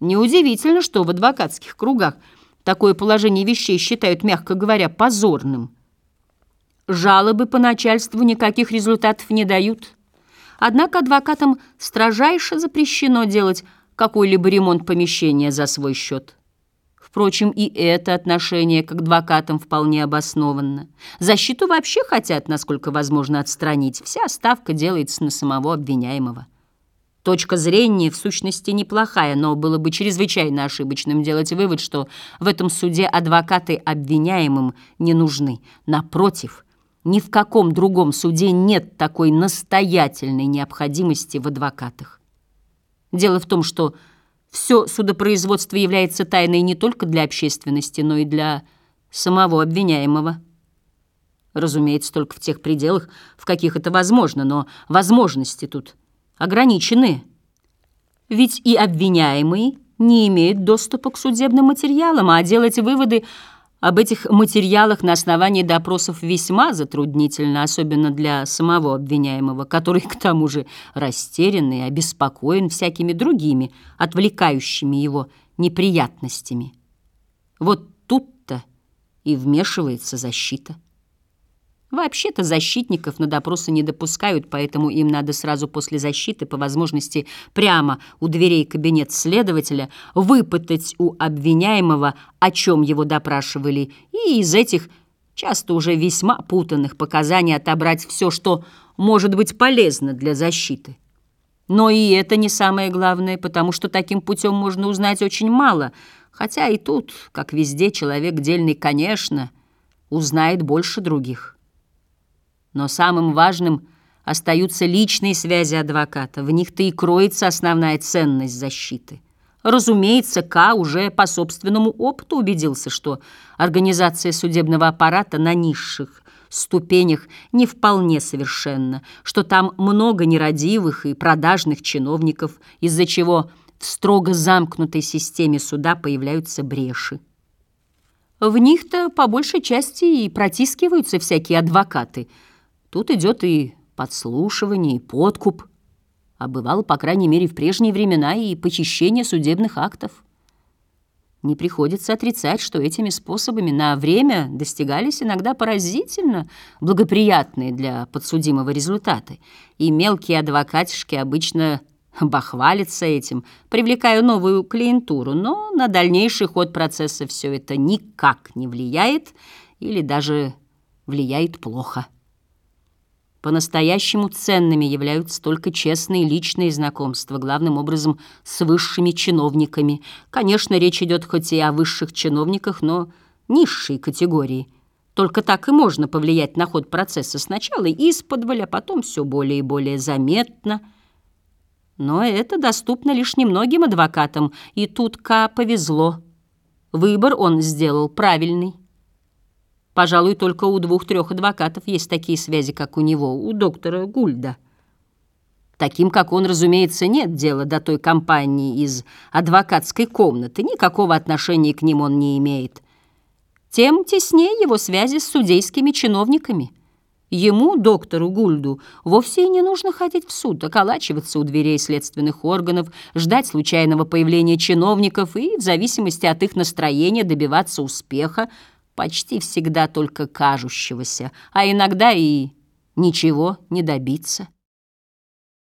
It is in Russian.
Неудивительно, что в адвокатских кругах такое положение вещей считают, мягко говоря, позорным. Жалобы по начальству никаких результатов не дают. Однако адвокатам строжайше запрещено делать какой-либо ремонт помещения за свой счет. Впрочем, и это отношение к адвокатам вполне обоснованно. Защиту вообще хотят, насколько возможно, отстранить. Вся ставка делается на самого обвиняемого. Точка зрения, в сущности, неплохая, но было бы чрезвычайно ошибочным делать вывод, что в этом суде адвокаты обвиняемым не нужны. Напротив, ни в каком другом суде нет такой настоятельной необходимости в адвокатах. Дело в том, что все судопроизводство является тайной не только для общественности, но и для самого обвиняемого. Разумеется, только в тех пределах, в каких это возможно, но возможности тут ограничены. Ведь и обвиняемый не имеет доступа к судебным материалам, а делать выводы об этих материалах на основании допросов весьма затруднительно, особенно для самого обвиняемого, который к тому же растерян и обеспокоен всякими другими, отвлекающими его неприятностями. Вот тут-то и вмешивается защита. Вообще-то защитников на допросы не допускают, поэтому им надо сразу после защиты, по возможности прямо у дверей кабинет следователя, выпытать у обвиняемого, о чем его допрашивали, и из этих часто уже весьма путанных показаний отобрать все, что может быть полезно для защиты. Но и это не самое главное, потому что таким путем можно узнать очень мало, хотя и тут, как везде, человек дельный, конечно, узнает больше других. Но самым важным остаются личные связи адвоката. В них-то и кроется основная ценность защиты. Разумеется, К уже по собственному опыту убедился, что организация судебного аппарата на низших ступенях не вполне совершенна, что там много нерадивых и продажных чиновников, из-за чего в строго замкнутой системе суда появляются бреши. В них-то по большей части и протискиваются всякие адвокаты – Тут идет и подслушивание, и подкуп, а бывало, по крайней мере, в прежние времена и похищение судебных актов. Не приходится отрицать, что этими способами на время достигались иногда поразительно благоприятные для подсудимого результаты, и мелкие адвокатишки обычно бахвалятся этим, привлекая новую клиентуру, но на дальнейший ход процесса все это никак не влияет или даже влияет плохо. По-настоящему ценными являются только честные личные знакомства, главным образом с высшими чиновниками. Конечно, речь идет хоть и о высших чиновниках, но низшей категории. Только так и можно повлиять на ход процесса сначала из-под а потом все более и более заметно. Но это доступно лишь немногим адвокатам, и тут Ка повезло. Выбор он сделал правильный. Пожалуй, только у двух-трех адвокатов есть такие связи, как у него, у доктора Гульда. Таким, как он, разумеется, нет дела до той компании из адвокатской комнаты, никакого отношения к ним он не имеет. Тем теснее его связи с судейскими чиновниками. Ему, доктору Гульду, вовсе и не нужно ходить в суд, околачиваться у дверей следственных органов, ждать случайного появления чиновников и, в зависимости от их настроения, добиваться успеха, почти всегда только кажущегося, а иногда и ничего не добиться.